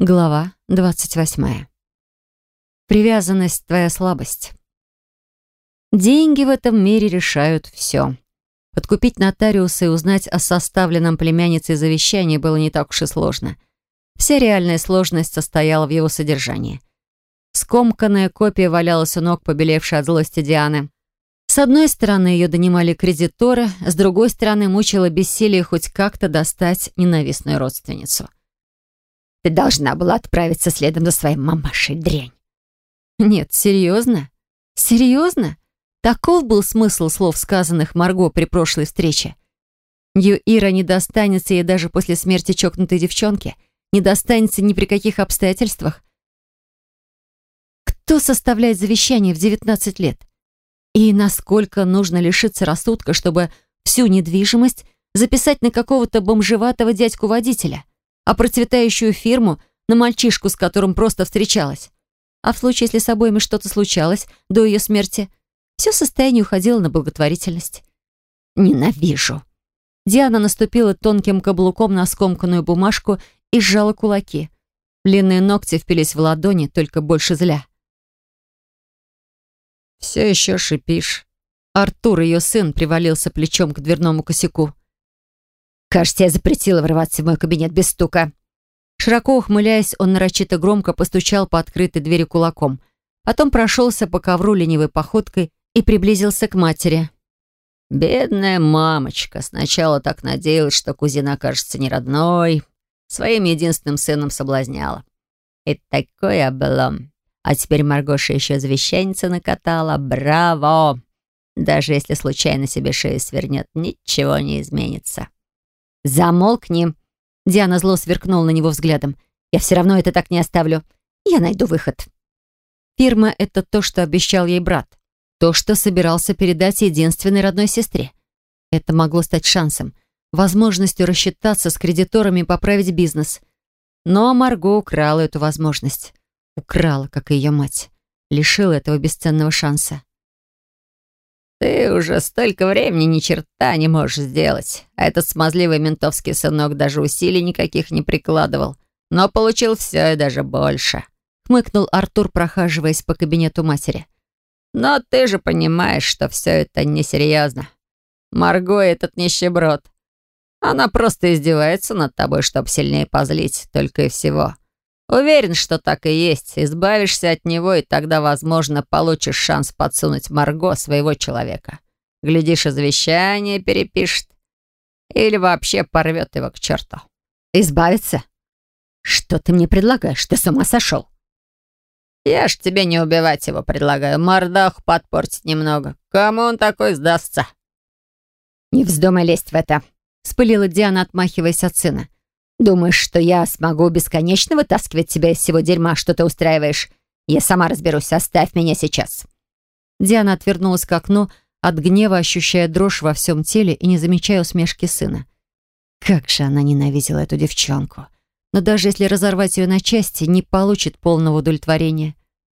Глава 28. Привязанность — твоя слабость. Деньги в этом мире решают все. Подкупить нотариуса и узнать о составленном племянницей завещании было не так уж и сложно. Вся реальная сложность состояла в его содержании. Скомканная копия валялась у ног, побелевшей от злости Дианы. С одной стороны, ее донимали кредиторы, с другой стороны, мучило бессилие хоть как-то достать ненавистную родственницу. Ты должна была отправиться следом за своей мамашей, дрянь. Нет, серьезно? Серьезно? Таков был смысл слов, сказанных Марго при прошлой встрече. Ее Ира не достанется ей даже после смерти чокнутой девчонки, не достанется ни при каких обстоятельствах. Кто составляет завещание в 19 лет? И насколько нужно лишиться рассудка, чтобы всю недвижимость записать на какого-то бомжеватого дядьку-водителя? А процветающую фирму на мальчишку, с которым просто встречалась. А в случае, если с обоими что-то случалось до ее смерти, все состояние уходило на благотворительность. «Ненавижу!» Диана наступила тонким каблуком на скомканную бумажку и сжала кулаки. Длинные ногти впились в ладони, только больше зля. «Все еще шипишь». Артур, ее сын, привалился плечом к дверному косяку. Кажется, я запретила врываться в мой кабинет без стука. Широко ухмыляясь, он нарочито громко постучал по открытой двери кулаком. Потом прошелся по ковру ленивой походкой и приблизился к матери. «Бедная мамочка. Сначала так надеялась, что кузина окажется не родной. Своим единственным сыном соблазняла. И такой облом. А теперь Маргоша еще завещаница накатала. Браво! Даже если случайно себе шею свернет, ничего не изменится». «Замолкни!» Диана зло сверкнула на него взглядом. «Я все равно это так не оставлю. Я найду выход». Фирма — это то, что обещал ей брат. То, что собирался передать единственной родной сестре. Это могло стать шансом, возможностью рассчитаться с кредиторами и поправить бизнес. Но Марго украла эту возможность. Украла, как и ее мать. Лишила этого бесценного шанса. Ты уже столько времени ни черта не можешь сделать. А этот смазливый ментовский сынок даже усилий никаких не прикладывал. Но получил все и даже больше. Хмыкнул Артур, прохаживаясь по кабинету матери. Но ты же понимаешь, что все это несерьезно. Марго этот нищеброд. Она просто издевается над тобой, чтобы сильнее позлить, только и всего. Уверен, что так и есть. Избавишься от него, и тогда, возможно, получишь шанс подсунуть Марго своего человека. Глядишь, и завещание перепишет. Или вообще порвет его к черту. Избавиться? Что ты мне предлагаешь? Ты с ума сошел? Я ж тебе не убивать его предлагаю. Мордаху подпортить немного. Кому он такой сдастся? Не вздумай лезть в это. Спылила Диана, отмахиваясь от сына. Думаешь, что я смогу бесконечно вытаскивать тебя из всего дерьма, что ты устраиваешь? Я сама разберусь, оставь меня сейчас». Диана отвернулась к окну, от гнева ощущая дрожь во всем теле и не замечая усмешки сына. Как же она ненавидела эту девчонку. Но даже если разорвать ее на части, не получит полного удовлетворения.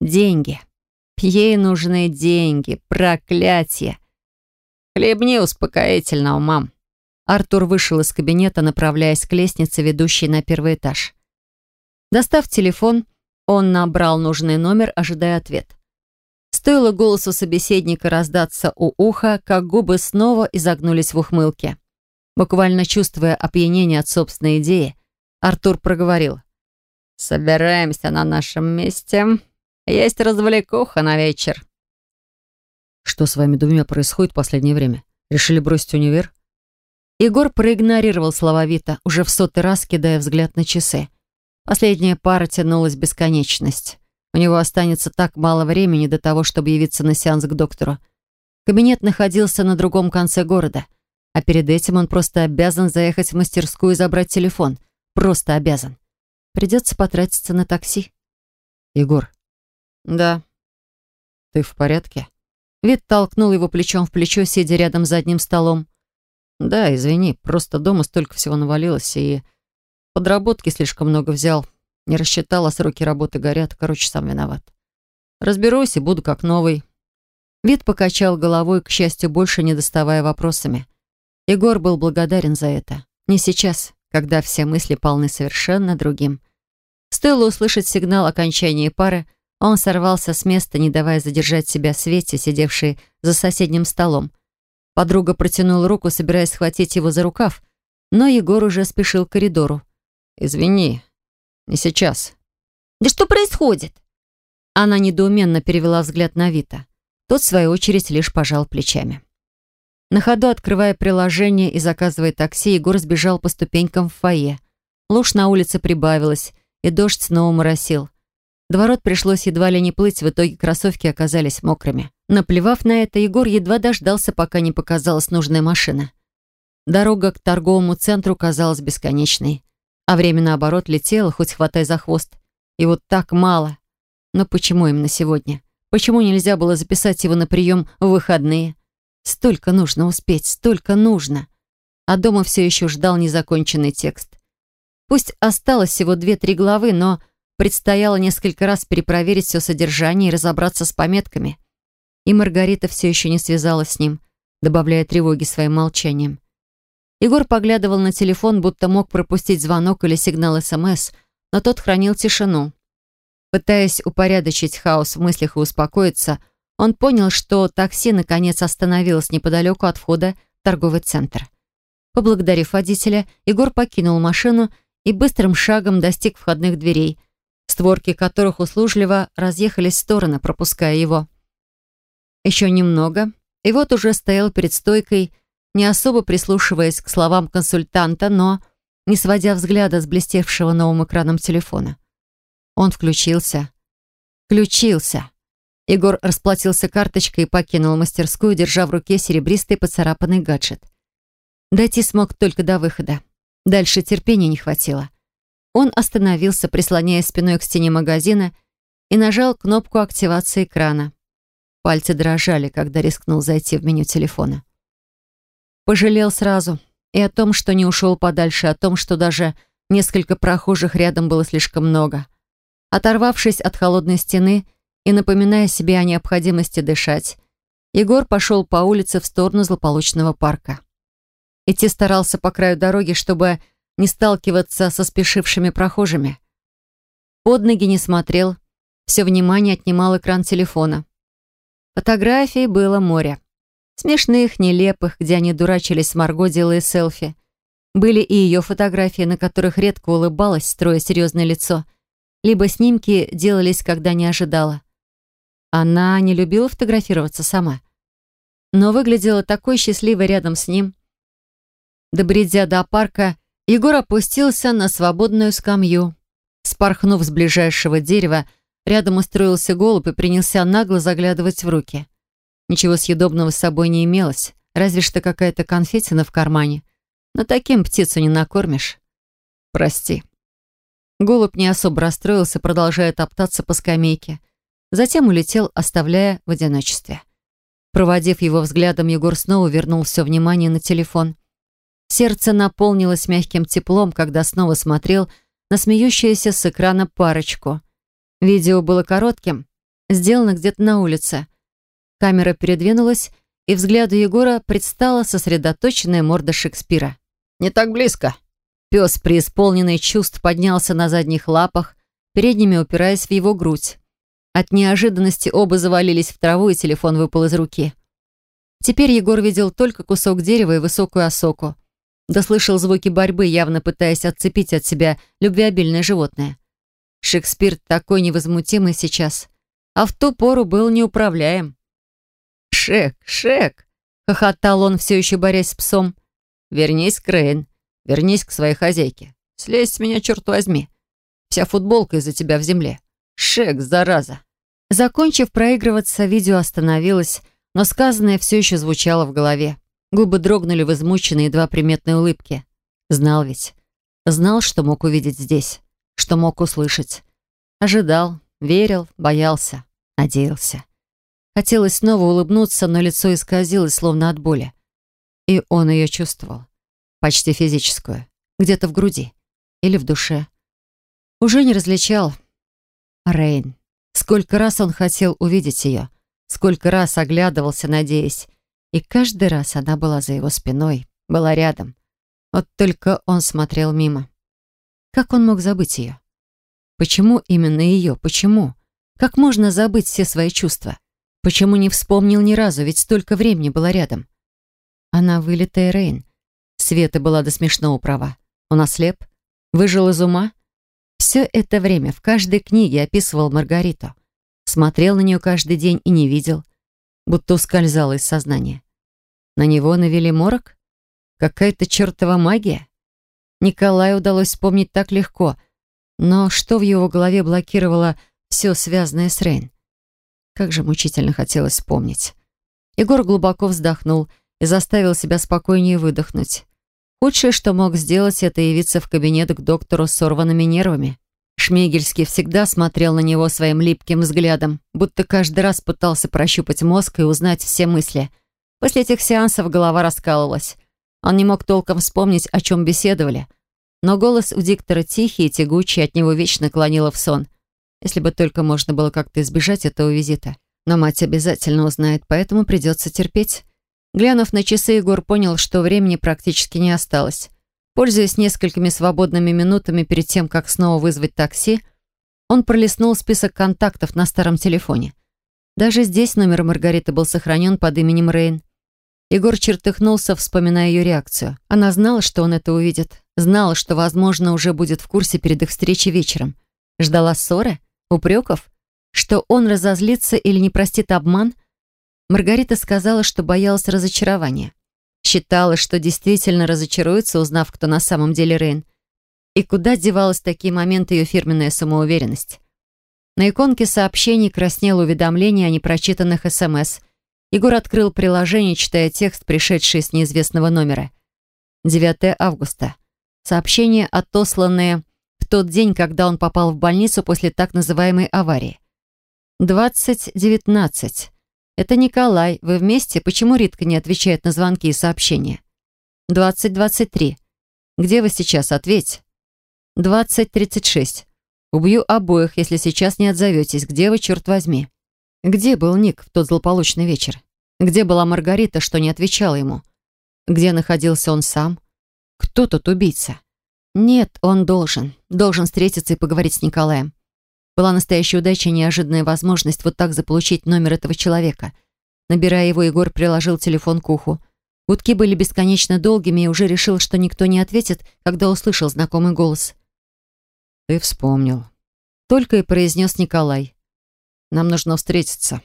Деньги. Ей нужны деньги. Проклятие. Хлебни успокоительного, мам. Артур вышел из кабинета, направляясь к лестнице, ведущей на первый этаж. Достав телефон, он набрал нужный номер, ожидая ответ. Стоило голосу собеседника раздаться у уха, как губы снова изогнулись в ухмылке. Буквально чувствуя опьянение от собственной идеи, Артур проговорил. «Собираемся на нашем месте. Есть развлекуха на вечер». «Что с вами двумя происходит в последнее время? Решили бросить универ?» Егор проигнорировал слова Вита, уже в сотый раз кидая взгляд на часы. Последняя пара тянулась бесконечность. У него останется так мало времени до того, чтобы явиться на сеанс к доктору. Кабинет находился на другом конце города, а перед этим он просто обязан заехать в мастерскую и забрать телефон. Просто обязан. Придется потратиться на такси. «Егор». «Да». «Ты в порядке?» Вит толкнул его плечом в плечо, сидя рядом за одним столом. Да, извини, просто дома столько всего навалилось, и подработки слишком много взял. Не рассчитала, сроки работы горят. Короче, сам виноват. Разберусь и буду как новый. Вид покачал головой, к счастью, больше не доставая вопросами. Егор был благодарен за это. Не сейчас, когда все мысли полны совершенно другим. Стоило услышать сигнал окончания пары, он сорвался с места, не давая задержать себя Свете, сидевшей за соседним столом. Подруга протянула руку, собираясь схватить его за рукав, но Егор уже спешил к коридору. «Извини, не сейчас». «Да что происходит?» Она недоуменно перевела взгляд на Вита. Тот, в свою очередь, лишь пожал плечами. На ходу, открывая приложение и заказывая такси, Егор сбежал по ступенькам в фойе. Луж на улице прибавилась, и дождь снова моросил. До ворот пришлось едва ли не плыть, в итоге кроссовки оказались мокрыми. Наплевав на это, Егор едва дождался, пока не показалась нужная машина. Дорога к торговому центру казалась бесконечной, а время, наоборот, летело, хоть хватай за хвост. И вот так мало. Но почему именно сегодня? Почему нельзя было записать его на прием в выходные? Столько нужно успеть, столько нужно. А дома все еще ждал незаконченный текст. Пусть осталось всего две-три главы, но Предстояло несколько раз перепроверить все содержание и разобраться с пометками. И Маргарита все еще не связалась с ним, добавляя тревоги своим молчанием. Егор поглядывал на телефон, будто мог пропустить звонок или сигнал СМС, но тот хранил тишину. Пытаясь упорядочить хаос в мыслях и успокоиться, он понял, что такси наконец остановилось неподалеку от входа в торговый центр. Поблагодарив водителя, Егор покинул машину и быстрым шагом достиг входных дверей – створки которых услужливо разъехались в стороны, пропуская его. Еще немного, и вот уже стоял перед стойкой, не особо прислушиваясь к словам консультанта, но не сводя взгляда с блестевшего новым экраном телефона. Он включился. Включился. Егор расплатился карточкой и покинул мастерскую, держа в руке серебристый поцарапанный гаджет. Дойти смог только до выхода. Дальше терпения не хватило. Он остановился, прислоняясь спиной к стене магазина и нажал кнопку активации экрана. Пальцы дрожали, когда рискнул зайти в меню телефона. Пожалел сразу. И о том, что не ушел подальше, о том, что даже несколько прохожих рядом было слишком много. Оторвавшись от холодной стены и напоминая себе о необходимости дышать, Егор пошел по улице в сторону злополучного парка. Идти старался по краю дороги, чтобы не сталкиваться со спешившими прохожими. Под ноги не смотрел, все внимание отнимал экран телефона. Фотографий было море. Смешных, нелепых, где они дурачились с Марго, делая селфи. Были и ее фотографии, на которых редко улыбалась, строя серьезное лицо. Либо снимки делались, когда не ожидала. Она не любила фотографироваться сама. Но выглядела такой счастливой рядом с ним. Добредя до парка, Егор опустился на свободную скамью. Спорхнув с ближайшего дерева, рядом устроился голубь и принялся нагло заглядывать в руки. Ничего съедобного с собой не имелось, разве что какая-то конфетина в кармане. Но таким птицу не накормишь. Прости. Голубь не особо расстроился, продолжая топтаться по скамейке. Затем улетел, оставляя в одиночестве. Проводив его взглядом, Егор снова вернул все внимание на телефон. Сердце наполнилось мягким теплом, когда снова смотрел на смеющуюся с экрана парочку. Видео было коротким, сделано где-то на улице. Камера передвинулась, и взгляду Егора предстала сосредоточенная морда Шекспира. «Не так близко!» Пес, преисполненный чувств, поднялся на задних лапах, передними упираясь в его грудь. От неожиданности оба завалились в траву, и телефон выпал из руки. Теперь Егор видел только кусок дерева и высокую осоку. Дослышал звуки борьбы, явно пытаясь отцепить от себя любвеобильное животное. Шекспир такой невозмутимый сейчас, а в ту пору был неуправляем. «Шек, Шек!» — хохотал он, все еще борясь с псом. «Вернись, Крейн, вернись к своей хозяйке. Слезь с меня, черт возьми. Вся футболка из-за тебя в земле. Шек, зараза!» Закончив проигрываться, видео остановилось, но сказанное все еще звучало в голове. Губы дрогнули в измученной, едва приметной улыбке. Знал ведь. Знал, что мог увидеть здесь, что мог услышать. Ожидал, верил, боялся, надеялся. Хотелось снова улыбнуться, но лицо исказилось, словно от боли. И он ее чувствовал. Почти физическую. Где-то в груди. Или в душе. Уже не различал. Рейн. Сколько раз он хотел увидеть ее. Сколько раз оглядывался, надеясь. И каждый раз она была за его спиной, была рядом. Вот только он смотрел мимо. Как он мог забыть ее? Почему именно ее? Почему? Как можно забыть все свои чувства? Почему не вспомнил ни разу, ведь столько времени было рядом? Она вылитая Рейн. Света была до смешного права. Он ослеп? Выжил из ума? Все это время в каждой книге описывал Маргариту. Смотрел на нее каждый день и не видел. Будто ускользал из сознания. На него навели морок? Какая-то чертова магия? Николаю удалось вспомнить так легко. Но что в его голове блокировало все связанное с Рейн? Как же мучительно хотелось вспомнить. Егор глубоко вздохнул и заставил себя спокойнее выдохнуть. Худшее, что мог сделать, это явиться в кабинет к доктору с сорванными нервами. Шмегельский всегда смотрел на него своим липким взглядом, будто каждый раз пытался прощупать мозг и узнать все мысли. После этих сеансов голова раскалывалась. Он не мог толком вспомнить, о чем беседовали. Но голос у диктора тихий и тягучий, от него вечно клонило в сон. Если бы только можно было как-то избежать этого визита. Но мать обязательно узнает, поэтому придется терпеть. Глянув на часы, Егор понял, что времени практически не осталось. Пользуясь несколькими свободными минутами перед тем, как снова вызвать такси, он пролистнул список контактов на старом телефоне. Даже здесь номер Маргариты был сохранен под именем Рейн. Егор чертыхнулся, вспоминая ее реакцию. Она знала, что он это увидит. Знала, что, возможно, уже будет в курсе перед их встречей вечером. Ждала ссоры? Упреков? Что он разозлится или не простит обман? Маргарита сказала, что боялась разочарования. Считала, что действительно разочаруется, узнав, кто на самом деле Рейн. И куда девалась в такие моменты ее фирменная самоуверенность? На иконке сообщений краснело уведомление о непрочитанных СМС. Егор открыл приложение, читая текст, пришедший с неизвестного номера. 9 августа. Сообщение, отосланное тот день, когда он попал в больницу после так называемой аварии. 2019. Это Николай. Вы вместе? Почему Ритка не отвечает на звонки и сообщения? 2023. Где вы сейчас? Ответь. 2036. Убью обоих, если сейчас не отзоветесь. Где вы, черт возьми? Где был Ник в тот злополучный вечер? Где была Маргарита, что не отвечала ему? Где находился он сам? Кто тот убийца? Нет, он должен. Должен встретиться и поговорить с Николаем. Была настоящая удача и неожиданная возможность вот так заполучить номер этого человека. Набирая его, Егор приложил телефон к уху. Гудки были бесконечно долгими и уже решил, что никто не ответит, когда услышал знакомый голос. «Ты вспомнил». Только и произнес Николай. «Нам нужно встретиться».